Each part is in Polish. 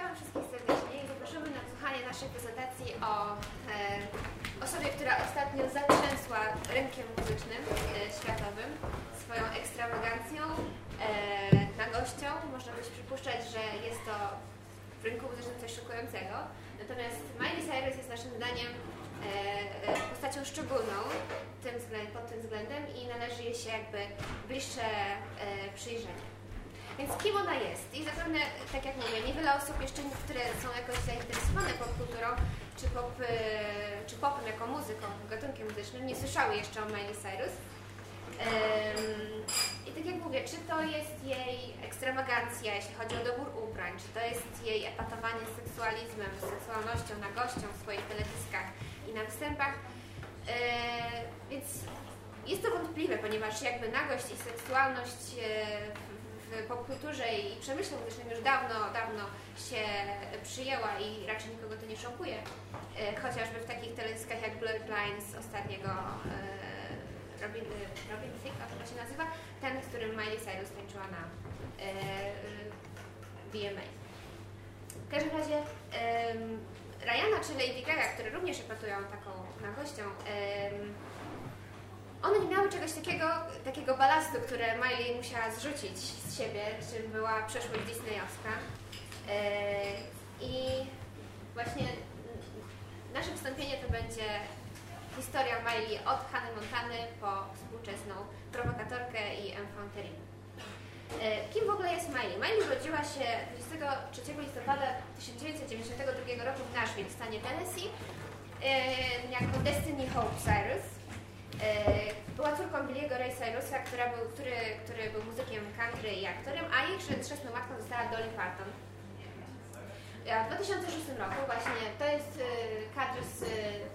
Witam wszystkich serdecznie i zapraszamy na wysłuchanie naszej prezentacji o e, osobie, która ostatnio zatrzęsła rynkiem muzycznym e, światowym swoją ekstrawagancją, e, nagością. Można byś przypuszczać, że jest to w rynku muzycznym coś szokującego. Natomiast Miley Cyrus jest naszym zdaniem e, e, postacią szczególną tym pod tym względem i należy jej się jakby bliższe e, przyjrzenie. Więc kim ona jest? I zapewne, tak jak mówię, niewiele osób jeszcze, które są jakoś zainteresowane popkulturą, czy, pop, e, czy popem jako muzyką, gatunkiem muzycznym, nie słyszały jeszcze o Miley Cyrus. I tak jak mówię, czy to jest jej ekstrawagacja, jeśli chodzi o dobór ubrań, czy to jest jej epatowanie seksualizmem, seksualnością, nagością w swoich teledyskach i na występach. Yy, więc jest to wątpliwe, ponieważ jakby nagość i seksualność yy, w popkulturze i przemyśle muzycznym już dawno, dawno się przyjęła i raczej nikogo to nie szokuje. Yy, Chociażby w takich teledyskach jak Blurred Lines ostatniego yy, Robin, Robin Thicke, chyba się nazywa, ten, z którym Miley Cyrus tańczyła na VMA. W każdym razie Ryana czy Lady Gaga, które również epatują taką nagością, one nie miały czegoś takiego, takiego balastu, które Miley musiała zrzucić z siebie, czym była przeszłość disneyowska. Yy, I właśnie nasze wystąpienie to będzie historia Miley od Hany Montany po współczesną prowokatorkę i enfanterinę. Yy, Kim w ogóle jest Miley? Miley urodziła się 23 listopada 1992 roku w Nashville w stanie Tennessee yy, jako Destiny Hope Cyrus. Yy, Była córką Billy'ego Ray Cyrusa, która był, który, który był muzykiem country i aktorem, a jej chrzestną matką została Dolly Parton. Ja W 2006 roku właśnie, to jest y, kadr z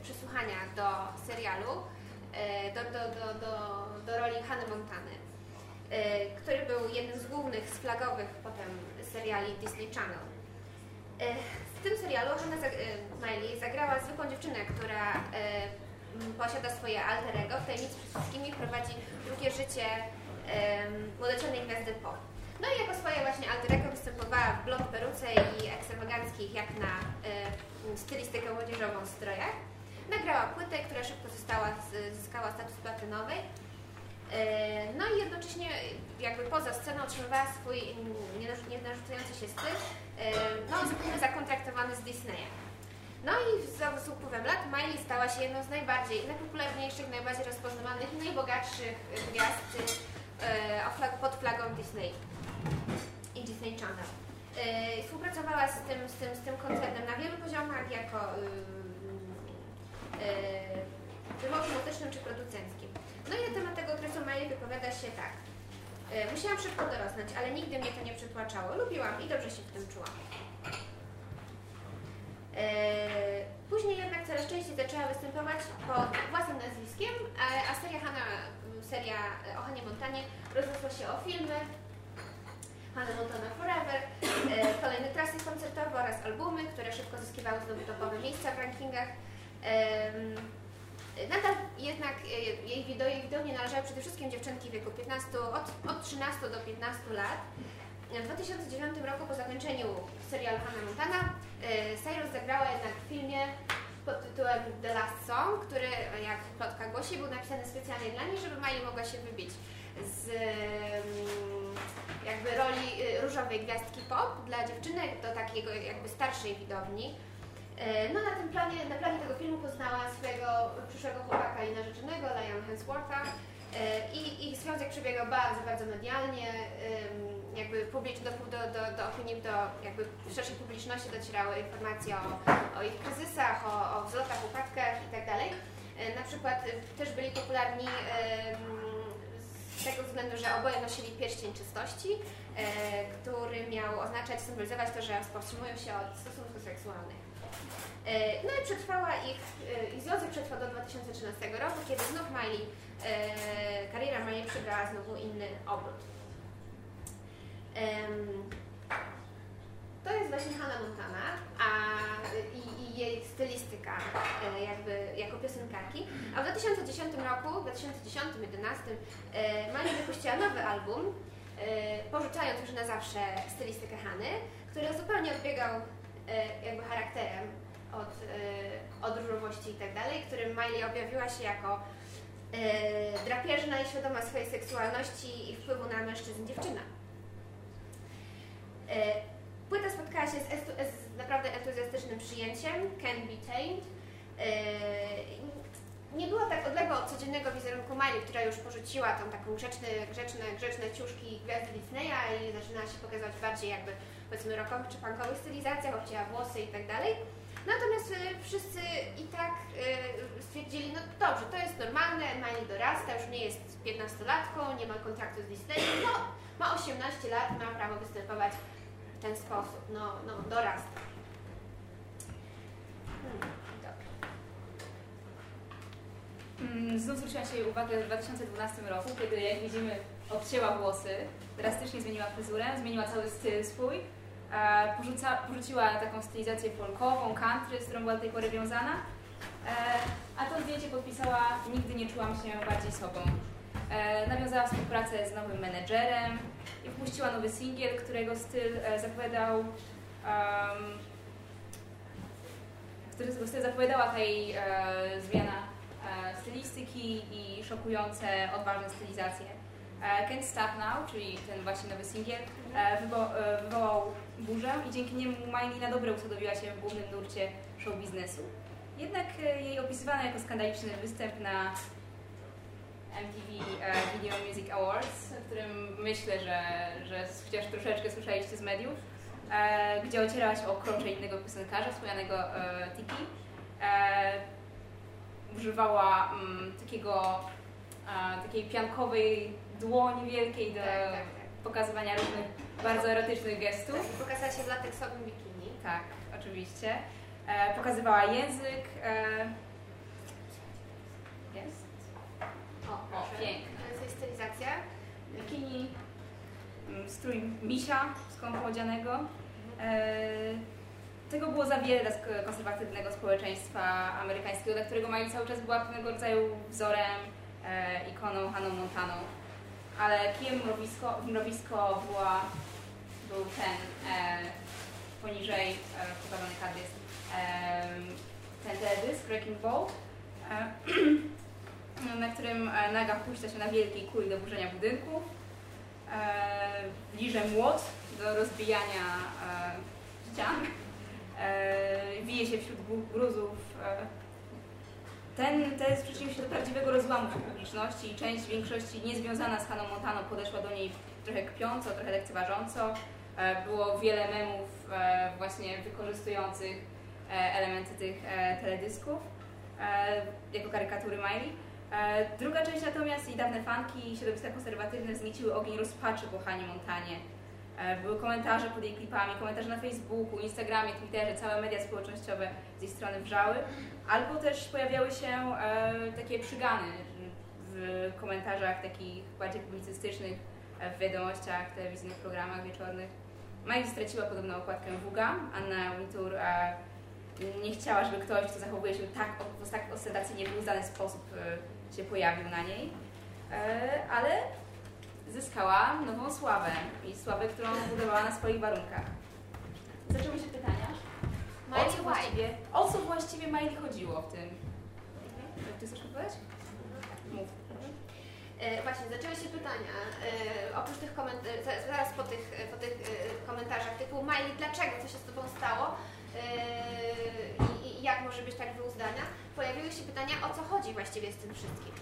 przesłuchania do serialu, do, do, do, do, do roli Hany Montany, który był jednym z głównych, z flagowych potem seriali Disney Channel. W tym serialu y, Miley zagrała zwykłą dziewczynę, która posiada swoje alter ego, w tajemnicy przed wszystkimi prowadzi drugie życie młodocianej gwiazdy pop. No i jako swoje właśnie alter ego występowała w blond peruce i ekstravaganckich jak na y, stylistykę młodzieżową strojach. Nagrała płytę, która szybko została, zyskała status platynowej. No i jednocześnie jakby poza sceną otrzymywała swój nie- nie narzucający się styl, no zakontraktowany z Disneya. No i z, upływem lat Miley stała się jedną z najbardziej, najpopularniejszych, najbardziej rozpoznawalnych i najbogatszych gwiazd e, pod flagą Disney i Disney Channel. E, Współpracowała z tym, z, tym, z tym koncernem na wielu poziomach, jako yy, yy, wymowie muzycznym czy producenckim. No i na temat tego okresu Miley wypowiada się tak. E, Musiałam szybko dorosnąć, ale nigdy mnie to nie przytłaczało. Lubiłam i dobrze się w tym czułam. Zaczęła występować pod własnym nazwiskiem, a, seria Hanna, seria o Hanie Montanie rozrosła się o filmy Hannah Montana Forever, e, kolejne trasy koncertowe oraz albumy, które szybko zyskiwały znowu topowe miejsca w rankingach. Nadal jednak e, jej wideo, jej wideo nie należały przede wszystkim dziewczynki w wieku 15, od, od 13 do 15 lat. W 2009 roku po zakończeniu serialu Hannah Montana e, Cyrus zagrała jednak w filmie pod tytułem The Last Song, który jak plotka głosi był napisany specjalnie dla niej, żeby Miley mogła się wybić z mm, jakby roli y, różowej gwiazdki pop dla dziewczynek do takiego jakby starszej widowni. E, No na tym planie, na planie tego filmu poznała swojego przyszłego chłopaka i narzeczonego, Liam Hemswortha E, i ich związek przebiegał bardzo, bardzo medialnie, jakby publicz, do, do, do, opinii, do jakby szerszej publiczności docierały informacje o, o ich kryzysach, o, o wzlotach, upadkach itd. E, Na przykład y, też byli popularni ym, z tego względu, że oboje nosili pierścień czystości, e, który miał oznaczać, symbolizować to, że powstrzymują się od stosunków seksualnych. E, No i przetrwała ich, e, ich związek przetrwał do 2013 roku, kiedy znów Miley, e, kariera Miley przybrała znowu inny obrót. To jest właśnie Hannah Montana a, i, i jej stylistyka e, jakby jako piosenkarki. A w 2010 roku, w 2010-2011 e, Miley wypuściła nowy album porzucając już na zawsze stylistykę Hany, który zupełnie odbiegał jakby charakterem od, od różowości i tak dalej, którym Miley objawiła się jako drapieżna i świadoma swojej seksualności i wpływu na mężczyzn dziewczyna. Płyta spotkała się z, z naprawdę entuzjastycznym przyjęciem, Can Be Tamed. Nie była tak odległa od codziennego wizerunku Miley, która już porzuciła tą taką grzeczne, grzeczne, grzeczne ciuszki gwiazdy Disneya i zaczynała się pokazywać bardziej jakby powiedzmy rockowych czy punkowych stylizacjach, obcięła włosy i tak dalej. Natomiast y, wszyscy i tak stwierdzili, no dobrze, to jest normalne, Miley dorasta, już nie jest 15-latką, nie ma kontraktu z Disneyem, no ma 18 lat, ma prawo występować w ten sposób, no, no dorasta. Hmm, Znów zwróciła się jej uwagę w 2012 roku, kiedy jak widzimy odcięła włosy, drastycznie zmieniła fryzurę, zmieniła cały styl swój, porzuca, porzuciła taką stylizację folkową, country, z którą była do tej pory wiązana, e, a to zdjęcie podpisała Nigdy nie czułam się bardziej sobą. E, nawiązała współpracę z nowym menedżerem i wpuściła nowy singiel, którego styl zapowiadał um, którego styl zapowiadała tej e, zmiana E, stylistyki i szokujące, odważne stylizacje. E, Can't Stop Now, czyli ten właśnie nowy singiel, e, wywołał burzę i dzięki niemu Miley na dobre usadowiła się w głównym nurcie show biznesu. Jednak jej opisywano jako skandaliczny występ na MTV Video Music Awards, o którym myślę, że, że chociaż troszeczkę słyszeliście z mediów, gdzie ocierała się o krocze innego piosenkarza, wspomnianego Tiki używała um, takiego, takiej piankowej dłoni wielkiej do tak, tak, tak. pokazywania różnych bardzo erotycznych gestów. Tak, pokazała się w lateksowym bikini. Tak, oczywiście. E, pokazywała język. E, jest? O, o pięknie. To jest stylizacja. Bikini, mm, strój misia skąpo odzianego. E, tego było za wiele dla konserwatywnego społeczeństwa amerykańskiego, dla którego Miley cały czas była pewnego rodzaju wzorem, e, ikoną Haną Montaną. Ale kijem mrowisko, mrowisko była, był ten e, poniżej e, pokazany kadr jest ten teledysk Wrecking Ball, na którym e, naga puszcza się na wielkiej kuli do burzenia budynków. E, liże młot do rozbijania e, ścian wije się wśród gruzów. Ten test przyczynił się do prawdziwego rozłamu publiczności i część większości niezwiązana z Haną Montaną podeszła do niej trochę kpiąco, trochę lekceważąco. Było wiele memów właśnie wykorzystujących elementy tych teledysków jako karykatury Miley. Druga część natomiast i dawne fanki i środowiska konserwatywne wznieciły ogień rozpaczy po Hanie Montanie E, były komentarze pod jej klipami, komentarze na Facebooku, Instagramie, Twitterze, całe media społecznościowe z jej strony wrzały. Albo też pojawiały się e, takie przygany w komentarzach takich bardziej publicystycznych, e, w wiadomościach, telewizyjnych programach wieczornych. Miley straciła podobną okładkę Wuga, Anna Wintour e, nie chciała, żeby ktoś, kto zachowuje się tak w tak ostentacyjnie wyuzdany sposób e, się pojawił na niej. E, ale zyskała nową sławę i sławę, którą budowała na swoich warunkach. Zaczęły się pytania. O co, właściwie, o co właściwie Miley chodziło w tym? Mhm. Ty chcesz odpowiedzieć? Mów. E, właśnie, zaczęły się pytania. E, oprócz tych komentarzy, zaraz po tych, po tych e, komentarzach typu Miley, dlaczego, co się z Tobą stało e, i, i jak może być tak wyuzdana, pojawiły się pytania, o co chodzi właściwie z tym wszystkim.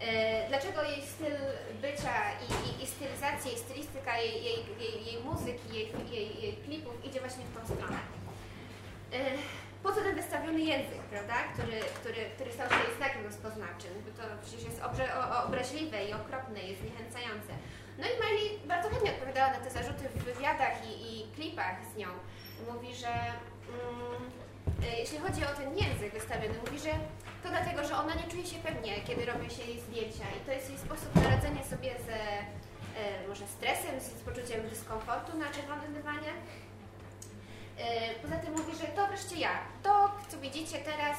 E, dlaczego jej styl bycia i, i, i stylizacja, i stylistyka jej, jej, jej, jej muzyki, jej, jej, jej klipów idzie właśnie w tą stronę. E, po co ten wystawiony język, prawda, który, który, który stał się jej znakiem rozpoznawczym, bo to przecież jest obrze, obraźliwe i okropne, jest zniechęcające. No i Miley bardzo chętnie odpowiadała na te zarzuty w wywiadach i, i klipach z nią. Mówi, że mm, jeśli chodzi o ten język wystawiony, mówi, że to dlatego, że ona nie czuje się pewnie, kiedy robi się jej zdjęcia i to jest jej sposób na radzenia sobie ze e, może stresem, z, poczuciem dyskomfortu na czerwonym dywanie. E, poza tym mówi, że to wreszcie ja. To, co widzicie teraz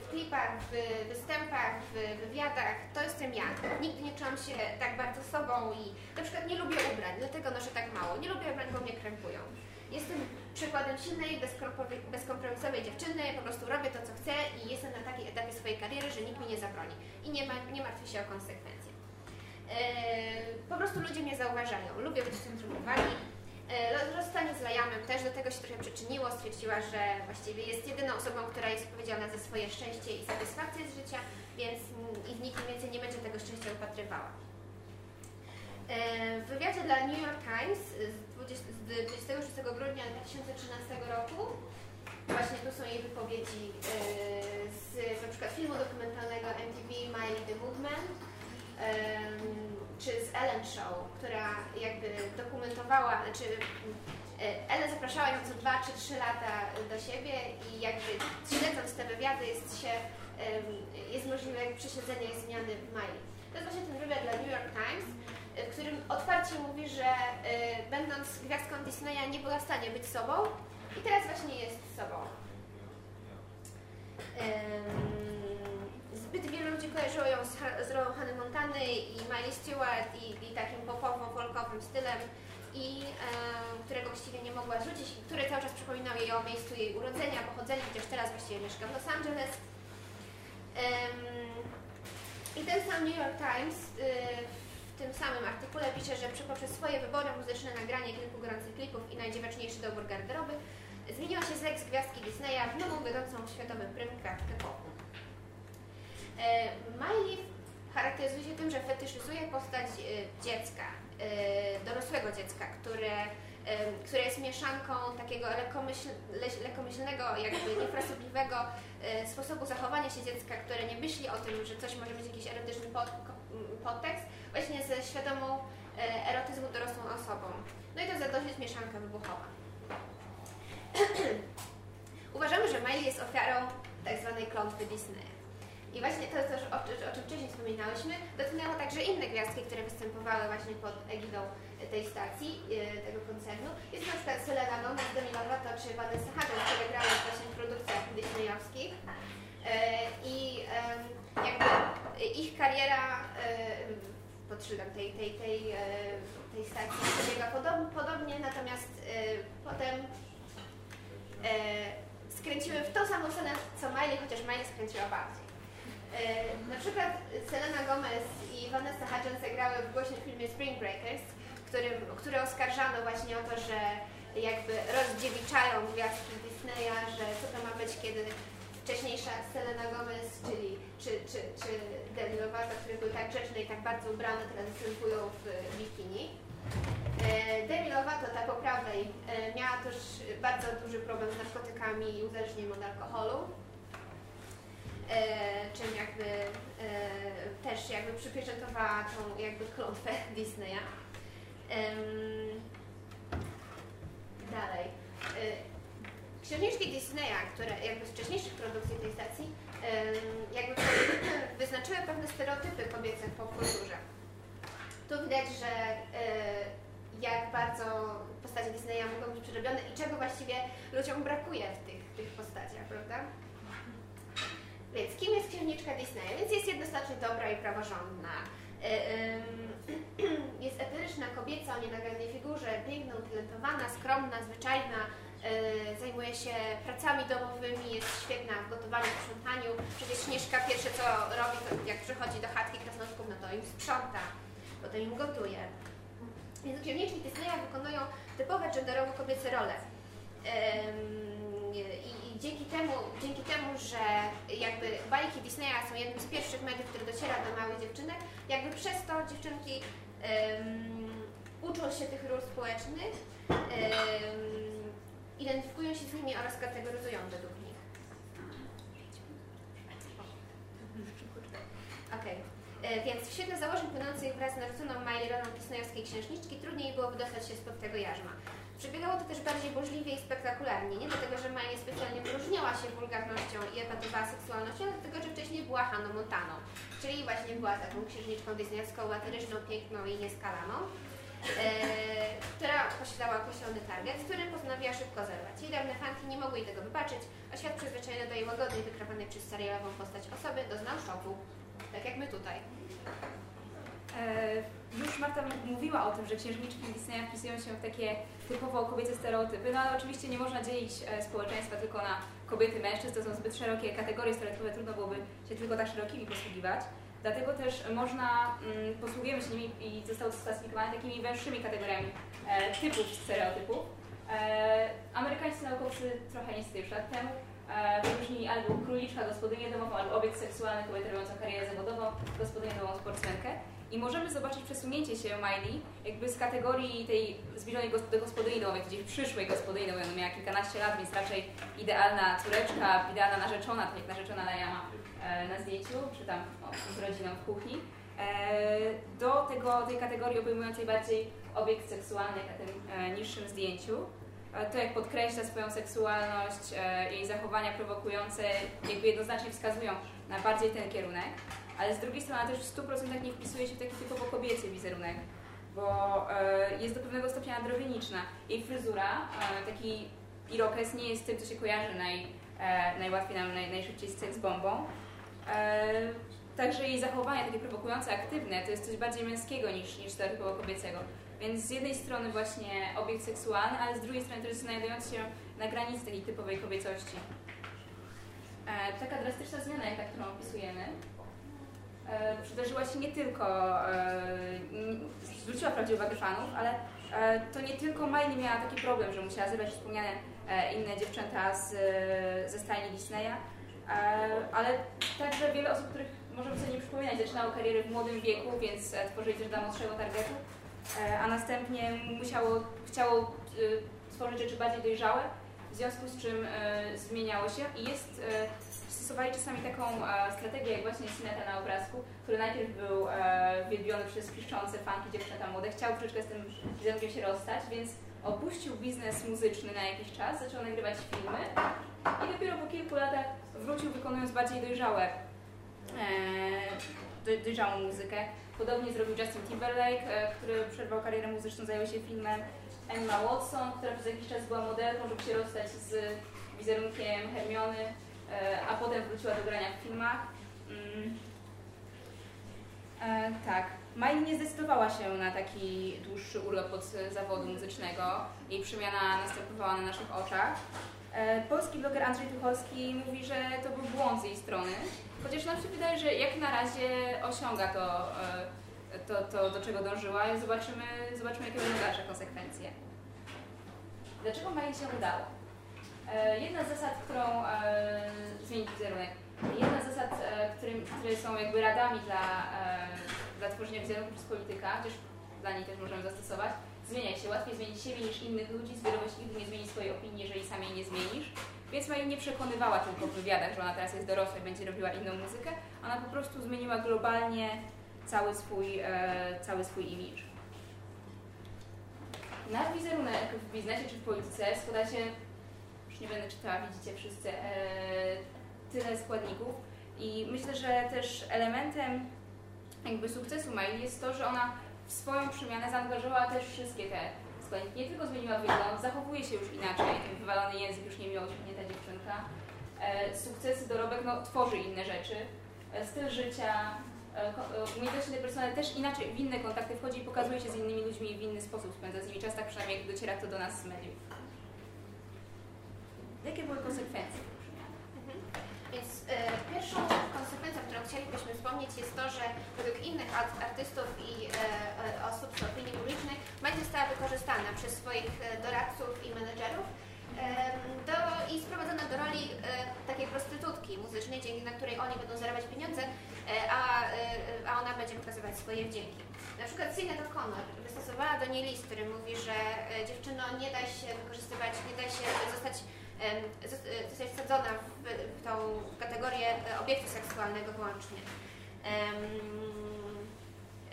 w klipach, w występach, w wywiadach, to jestem ja. Nigdy nie czułam się tak bardzo sobą i na przykład nie lubię ubrań, dlatego noszę tak mało. Nie lubię ubrań, bo mnie krępują. Jestem przykładem silnej, bezkompromisowej dziewczyny, po prostu robię to, co chcę i jestem na takim etapie swojej kariery, że nikt mi nie zabroni. I nie, ma, nie martwię się o konsekwencje. Yy, po prostu ludzie mnie zauważają. Lubię być w centrum uwagi. Yy, rozstanie z Lajamem też do tego się trochę przyczyniło. Stwierdziła, że właściwie jest jedyną osobą, która jest odpowiedzialna za swoje szczęście i satysfakcję z życia, więc i w więcej nie będzie tego szczęścia upatrywała. Yy, w wywiadzie dla New York Times z 26 grudnia 2013 roku. Właśnie tu są jej wypowiedzi e, z na przykład filmu dokumentalnego MTV Miley the Movement czy z Ellen Show, która jakby dokumentowała, znaczy e, Ellen zapraszała ją co 2 czy 3 lata do siebie i jakby śledząc te wywiady jest się jest możliwe przesiedzenie zmiany w Miley. To jest właśnie ten wywiad dla New York Times w którym otwarcie mówi, że y, będąc gwiazdką Disneya nie była w stanie być sobą i teraz właśnie jest sobą. Zbyt wielu ludzi kojarzyło ją z, z rolą Hannah Montany i Miley Stewart i, i takim popowo-folkowym stylem, i e, którego właściwie nie mogła rzucić, które cały czas przypominał jej o miejscu jej urodzenia, pochodzenia, chociaż teraz właściwie mieszka w Los Angeles. I ten sam New York Times y, w tym samym artykule pisze, że poprzez swoje wybory muzyczne, nagranie kilku gorących klipów i najdziwaczniejszy dobór garderoby zmieniła się z ex gwiazdki Disneya w nową wiodącą światowym prym krawkę popu. E, Miley charakteryzuje się tym, że fetyszyzuje postać e, dziecka, e, dorosłego dziecka, które, które jest mieszanką takiego lekkomyśl, lekkomyślnego, jakby niefrasobliwego sposobu zachowania się dziecka, które nie myśli o tym, że coś może mieć jakiś erotyczny pod, podtekst, właśnie ze świadomą e, erotyzmu dorosłą osobą. No i to za dosyć mieszanka wybuchowa. Uważamy, że Miley jest ofiarą tak zwanej klątwy Disneya. I właśnie to, to o, o czym wcześniej wspominałyśmy, dotknęło także inne gwiazdki, które występowały właśnie pod egidą tej stacji, e, tego koncernu. Jest na przykład Selena Gomez, Demi Lovato czy Vanessa Hudgens, które grały właśnie w produkcjach disneyowskich. E, I jakby ich kariera pod szyldem tej, tej, tej, e, tej stacji przebiega podobnie, natomiast e, potem e, skręciły w tą samą scenę co Miley, chociaż Miley skręciła bardziej. Na przykład Selena Gomez i Vanessa Hudgens zagrały w głośnym filmie Spring Breakers, którym, które oskarżano właśnie o to, że jakby rozdziewiczają gwiazdki Disneya, że co to ma być, kiedy wcześniejsza Selena Gomez, czyli czy, czy, czy Demi Lovato, które były tak grzeczne i tak bardzo ubrane, teraz występują w bikini. E, Demi Lovato, ta po prawej, e, miała też bardzo duży problem z narkotykami i uzależnieniem od alkoholu. E, czym jakby też jakby przypieczętowała tą jakby klątwę Disneya. dalej. Księżniczki Disneya, które jakby z wcześniejszych produkcji tej stacji, jakby wyznaczyły pewne stereotypy kobiece w popkulturze. Tu widać, że e, jak bardzo postacie Disneya mogą być przerobione i czego właściwie ludziom brakuje w tych, tych postaciach, prawda? Więc kim jest księżniczka Disneya? Więc jest jednoznacznie dobra i praworządna. E, jest eteryczna kobieca o nienagannej figurze, piękna, utalentowana, skromna, zwyczajna, zajmuje się pracami domowymi, jest świetna w gotowaniu, w sprzątaniu. Przecież Śnieżka pierwsze co robi, to jak przychodzi do chatki krasnoludków, no to im sprząta, potem im gotuje. Więc księżniczki Disneya wykonują typowe genderowo kobiece role. I, I, dzięki, temu, dzięki temu, że jakby bajki Disneya są jednym z pierwszych mediów, które dociera do małych dziewczynek, jakby przez to dziewczynki um, uczą się tych ról społecznych. Um, identyfikują się z nimi oraz kategoryzują według nich. Okej. Okay. E, więc w świetle założeń płynących wraz z narzuconą Miley rolą disneyowskiej księżniczki trudniej było wydostać się spod tego jarzma. Przebiegało to też bardziej burzliwie i spektakularnie. Nie dlatego, że Miley specjalnie wyróżniała się wulgarnością i epatowała seksualnością, ale dlatego, że wcześniej była Hanną Montaną. Czyli właśnie była taką księżniczką disneyowską, latyryczną, piękną i nieskalaną. która posiadała określony target, z którym postanowiła szybko zerwać. Jej dawne fanki nie mogły jej tego wybaczyć, a świat przyzwyczajony do jej łagodnej, wykrowanej przez serialową postać osoby doznał szoku. Tak jak my tutaj. E, już Marta mówiła o tym, że księżniczki Disneya wpisują się w takie typowo kobiece stereotypy, no ale oczywiście nie można dzielić e, społeczeństwa tylko na kobiety, mężczyzn, to są zbyt szerokie kategorie stereotypowe, trudno byłoby się tylko tak szerokimi posługiwać. Dlatego też można, mm, posługujemy się nimi i zostały sklasyfikowane takimi węższymi kategoriami e, typów stereotypów. E, amerykańscy naukowcy trochę niestety już lat temu e, wyróżnili albo króliczka, gospodynię domową, albo obiekt seksualny, kobietę robiącą karierę zawodową, gospodynię domową, sportsmenkę. I możemy zobaczyć przesunięcie się Miley jakby z kategorii tej zbliżonej do gospodyni gdzieś przyszłej gospodyni domowej, ona miała kilkanaście lat, więc raczej idealna córeczka, idealna narzeczona, tak jak narzeczona Lajama e, na zdjęciu, czy tam o, z rodziną w kuchni, e, do tego, tej kategorii obejmującej bardziej obiekt seksualny na tym e, niższym zdjęciu. To jak podkreśla swoją seksualność, jej zachowania prowokujące, jakby jednoznacznie wskazują na bardziej ten kierunek ale z drugiej strony też w 100% nie wpisuje się w taki typowo kobiecy wizerunek, bo e, jest do pewnego stopnia androgeniczna. Jej fryzura, e, taki irokes nie jest tym, co się kojarzy naj, e, najłatwiej nam, naj, najszybciej z seks bombą. Także jej zachowania takie prowokujące, aktywne, to jest coś bardziej męskiego niż, niż stereotypowo kobiecego. Więc z jednej strony właśnie obiekt seksualny, ale z drugiej strony też znajdujący się na granicy takiej typowej kobiecości. E, taka drastyczna zmiana, jak którą opisujemy, przydarzyła się nie tylko, e, zwróciła prawdziwą uwagę fanów, ale e, to nie tylko Miley miała taki problem, że musiała zebrać wspomniane e, inne dziewczęta z, ze stajni Disneya, e, ale także wiele osób, których możemy sobie nie przypominać, zaczynało karierę w młodym wieku, więc e, tworzyli też dla młodszego targetu, e, a następnie musiało, chciało stworzyć rzeczy bardziej dojrzałe, w związku z czym zmieniało się i jest stosowali czasami taką e, strategię, jak właśnie Sineta na obrazku, który najpierw był e, wielbiony przez piszczące fanki dziewczęta młode, chciał troszeczkę z tym wizerunkiem się rozstać, więc opuścił biznes muzyczny na jakiś czas, zaczął nagrywać filmy i dopiero po kilku latach wrócił wykonując bardziej dojrzałe, e, dojrzałą muzykę. Podobnie zrobił Justin Timberlake, e, który przerwał karierę muzyczną, zajął się filmem Emma Watson, która przez jakiś czas była modelką, żeby się rozstać z wizerunkiem Hermiony a potem wróciła do grania w filmach. Mm. E, tak. Miley nie zdecydowała się na taki dłuższy urlop od zawodu muzycznego. Jej przemiana następowała na naszych oczach. E, polski bloger Andrzej Tucholski mówi, że to był błąd z jej strony, chociaż nam się wydaje, że jak na razie osiąga to, to, to do czego dążyła i zobaczymy, zobaczymy jakie będą dalsze konsekwencje. Dlaczego Miley się udało? E, jedna z zasad, którą e, zmienić wizerunek. Jedna z zasad, e, którym, które są jakby radami dla, dla tworzenia wizerunku przez polityka, chociaż dla niej też możemy zastosować, zmieniaj się. Łatwiej zmienić siebie niż innych ludzi, z wielu nigdy nie zmieni swojej opinii, jeżeli sam jej nie zmienisz. Więc Maja nie przekonywała tylko w wywiadach, że ona teraz jest dorosła i będzie robiła inną muzykę. Ona po prostu zmieniła globalnie cały swój, cały swój imidż. Nasz wizerunek w biznesie czy w polityce składa się nie będę czytała, widzicie wszyscy, e, tyle składników. I myślę, że też elementem jakby sukcesu Maili jest to, że ona w swoją przemianę zaangażowała też wszystkie te składniki. Nie tylko zmieniła wygląd, zachowuje się już inaczej, ten wywalony język już nie miał ta dziewczynka. E, sukcesy, dorobek, no, tworzy inne rzeczy. E, styl życia, umiejętności interpersonalne też inaczej, w inne kontakty wchodzi i pokazuje się z innymi ludźmi w inny sposób, spędza z nimi czas, tak przynajmniej jak dociera to do nas z mediów. Jakie były konsekwencje? Mhm. Więc e, pierwszą konsekwencją, którą chcielibyśmy wspomnieć jest to, że według innych artystów i e, osób z opinii publicznej media została wykorzystana przez swoich doradców i menedżerów do, i sprowadzona do roli takiej prostytutki muzycznej, dzięki na której oni będą zarabiać pieniądze, a, a ona będzie pokazywać swoje wdzięki. Na przykład Sinead O'Connor wystosowała do niej list, który mówi, że dziewczyno nie da się wykorzystywać, nie da się zostać zostać wsadzona w, tą kategorię e, obiektu seksualnego wyłącznie.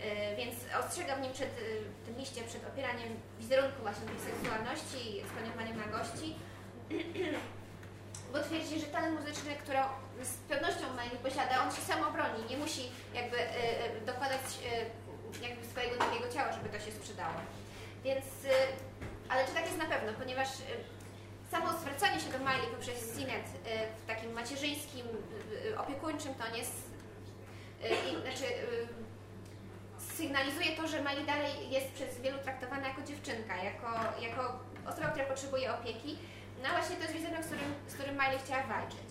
E, więc ostrzegam nim przed e, tym liście, przed opieraniem wizerunku właśnie tej seksualności i skłanianiem nagości, bo twierdzi, że talent muzyczny, który z pewnością Miley posiada, on się sam obroni, nie musi jakby dokładać jakby swojego takiego ciała, żeby to się sprzedało. Więc, ale czy tak jest na pewno, ponieważ samo zwracanie się do Miley poprzez Sinet y, w takim macierzyńskim, opiekuńczym tonie znaczy, sygnalizuje to, że Miley dalej jest przez wielu traktowana jako dziewczynka, jako, jako osoba, która potrzebuje opieki. No właśnie to jest wizerunek, z którym, z którym Miley chciała walczyć.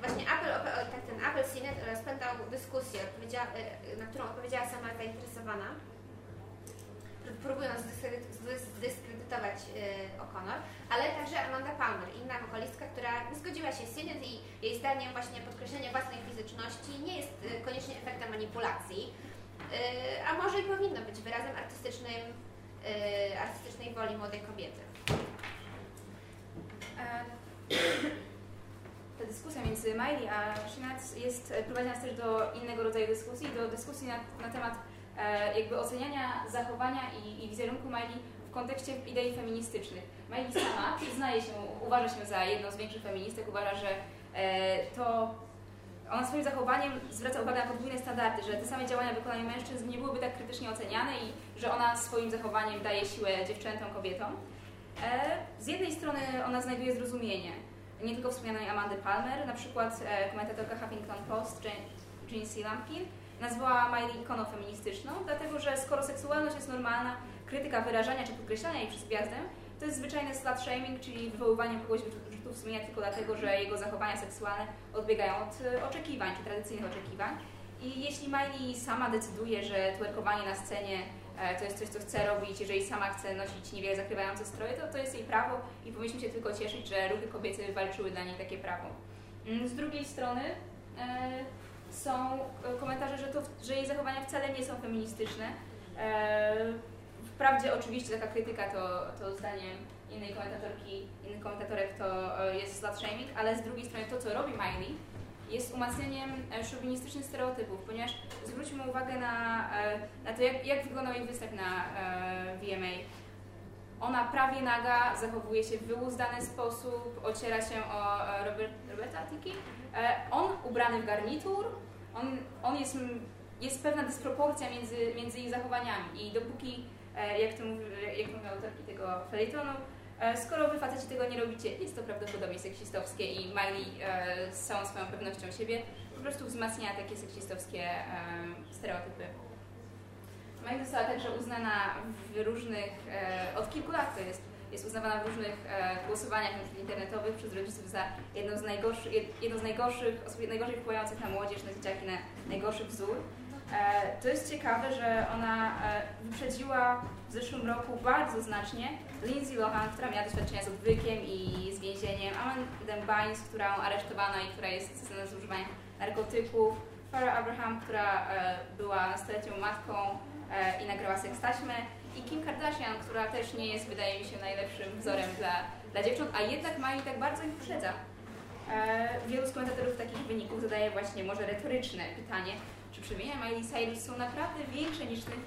Właśnie Apple, tak ten Apple CNET rozpętał dyskusję, na którą odpowiedziała sama zainteresowana próbując zdyskredytować y, O'Connor, ale także Amanda Palmer, inna wokalistka, która zgodziła się z Sinet i jej zdaniem właśnie podkreślenie własnej fizyczności nie jest y, koniecznie efektem manipulacji, y, a może i powinno być wyrazem artystycznym, artystycznej woli młodej kobiety. E, ta dyskusja między Miley a Shinat jest prowadzi nas też do innego rodzaju dyskusji, do dyskusji na, na temat E, jakby oceniania zachowania i, i wizerunku Miley w kontekście idei feministycznych. Miley sama przyznaje się, uważa się za jedną z większych feministek, uważa, że e, to ona swoim zachowaniem zwraca uwagę na podwójne standardy, że te same działania wykonania mężczyzn nie byłyby tak krytycznie oceniane i że ona swoim zachowaniem daje siłę dziewczętom, kobietom. E, z jednej strony ona znajduje zrozumienie, nie tylko wspomnianej Amandy Palmer, na przykład komentatorka Huffington Post, Jean C. Lampkin, nazwała Miley ikoną feministyczną, dlatego że skoro seksualność jest normalna, krytyka wyrażania czy podkreślania jej przez gwiazdę, to jest zwyczajny slut shaming, czyli wywoływanie kogoś wyrzutów sumienia tylko dlatego, że jego zachowania seksualne odbiegają od e, oczekiwań, czy tradycyjnych oczekiwań. I jeśli Miley sama decyduje, że twerkowanie na scenie e, to jest coś, co chce robić, jeżeli sama chce nosić niewiele zakrywające stroje, to to jest jej prawo i powinniśmy się tylko cieszyć, że ruchy kobiece walczyły dla niej takie prawo. Mm, z drugiej strony e, są e, komentarze, że, to, że jej zachowania wcale nie są feministyczne. E, wprawdzie oczywiście taka krytyka to, to zdaniem innej komentatorki, innych komentatorek to e, jest slut shaming, ale z drugiej strony to, co robi Miley, jest umacnianiem szowinistycznych stereotypów, ponieważ zwróćmy uwagę na, na to, jak, jak wyglądał jej występ na VMA. Ona prawie naga, zachowuje się w wyuzdany sposób, ociera się o Robert, Roberta Tiki. On ubrany w garnitur, on, on jest, jest pewna dysproporcja między, między ich zachowaniami i dopóki, e, jak to, mówi, mówią autorki tego felietonu, e, skoro wy faceci tego nie robicie, jest to prawdopodobnie seksistowskie i Miley e, z całą swoją pewnością siebie po prostu wzmacnia takie seksistowskie stereotypy. Miley została także uznana w różnych, od kilku lat to jest, jest uznawana w różnych e, głosowaniach internetowych przez rodziców za jedną z najgorszych, jedną z najgorszych osób najgorzej wpływających na młodzież, na dzieciaki, na najgorszy wzór. E, to jest ciekawe, że ona e, wyprzedziła w zeszłym roku bardzo znacznie Lindsay Lohan, która miała doświadczenia z odwykiem i z więzieniem, Amandę Bynes, którą aresztowano i która jest znana z używania narkotyków, Farah Abraham, która była nastoletnią matką i nagrała seks taśmę i Kim Kardashian, która też nie jest, wydaje mi się, najlepszym wzorem dla, dla dziewcząt, a jednak Miley tak bardzo ich uprzedza. E, wielu z komentatorów takich wyników zadaje właśnie może retoryczne pytanie, czy przemienia Miley Cyrus są naprawdę większe niż tych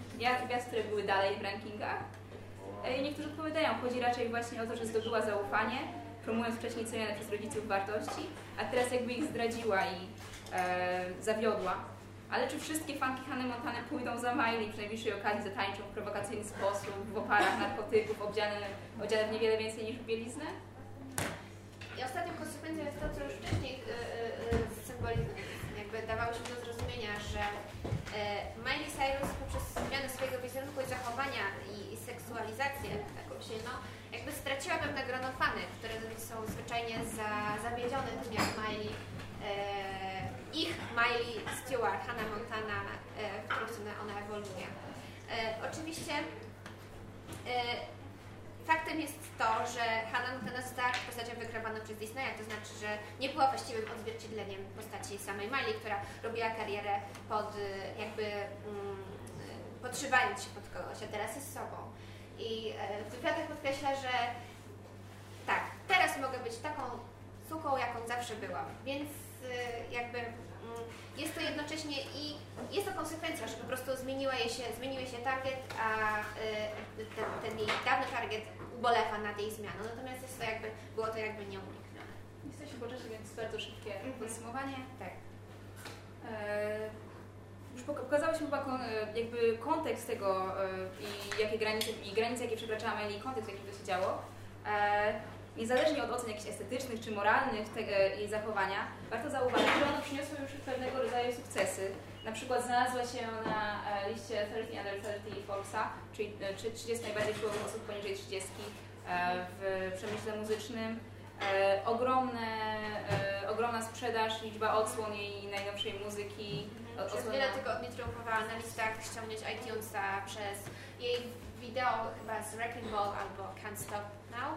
gwiazd, które były dalej w rankingach? E, niektórzy odpowiadają, chodzi raczej właśnie o to, że zdobyła zaufanie, promując wcześniej cenione przez rodziców wartości, a teraz jakby ich zdradziła i e, zawiodła. Ale czy wszystkie fanki Hany Montany pójdą za Miley przy najbliższej okazji zatańczą w prowokacyjny sposób, w oparach narkotyków, odziane, odziane w niewiele więcej niż w bieliznę? I ostatnią konsekwencją jest to, co już wcześniej yy, yy, jakby dawało się do zrozumienia, że yy, Miley Cyrus poprzez zmianę swojego wizerunku i zachowania i, i seksualizację taką silną, jakby straciła pewne grono fany, które są zwyczajnie za, zawiedzione tym, jak Miley ich Miley Stewart, Hannah Montana, e, w którą stronę ona ewoluuje. E, oczywiście e, faktem jest to, że Hannah Montana została postacią wykrywaną przez Disneya, to znaczy, że nie była właściwym odzwierciedleniem postaci samej Miley, która robiła karierę pod jakby mm, podszywając się pod kogoś, a teraz jest sobą. I w wywiadach podkreśla, że tak, teraz mogę być taką suką, jaką zawsze byłam, więc jakby mm, jest to jednocześnie i jest to konsekwencja, że po prostu zmieniła się, zmieniły się target, a y, ten, ten jej dawny target ubolewa nad jej zmianą. Natomiast jest to jakby, było to jakby nieuniknione. Jesteśmy po czasie, więc bardzo szybkie mm -hmm. podsumowanie. Tak. E, już poka- pokazałyśmy chyba kon, jakby kontekst tego e, i jakie granice, i granice, jakie przekraczamy, i kontekst, w jakim to się działo. E, Niezależnie od ocen jakichś estetycznych czy moralnych te, e, jej zachowania, warto zauważyć, że ono przyniosło już pewnego rodzaju sukcesy. Na przykład znalazła się na e, liście 30 Under 30 Forbesa, czyli e, czy 30 najbardziej wpływowych osób poniżej 30 e, w przemyśle muzycznym. E, ogromne, e, ogromna sprzedaż, liczba odsłon jej najnowszej muzyki. O- Przez odsłon wiele tygodni triumfowała na listach ściągnięć iTunesa przez jej wideo chyba z Wrecking Ball albo Can't Stop Now.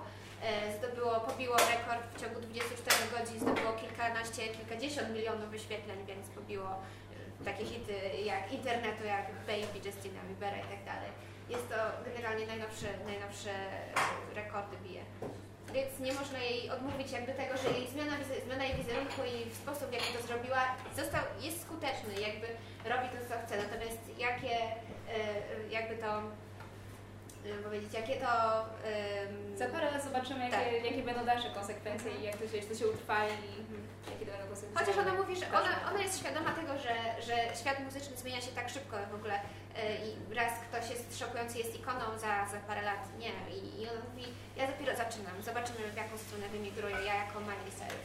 E, Zdobyło, pobiło rekord w ciągu 24 godzin, zdobyło kilkanaście, kilkadziesiąt milionów wyświetleń, więc pobiło e, takie hity jak internetu, jak Baby, Justina Biebera i tak dalej. Jest to generalnie najnowsze, najnowsze e, rekordy bije. Więc nie można jej odmówić jakby tego, że jej zmiana, zmiana jej wizerunku i sposób, w jaki to zrobiła, został, jest skuteczny, jakby robi to, co chce. Natomiast jakie, jakby to powiedzieć, jakie to... em, Za parę lat zobaczymy, jakie, Tak. jakie będą dalsze konsekwencje i jak to się, to się utrwali i jakie to będą konsekwencje. Chociaż ona mówi, że ona, ona jest świadoma tego, że, że świat muzyczny zmienia się tak szybko w ogóle e, i raz ktoś jest szokujący, jest ikoną, za, za parę lat nie. I, I ona mówi, ja dopiero zaczynam, zobaczymy w jaką stronę wymigruję ja jako Miley Cyrus.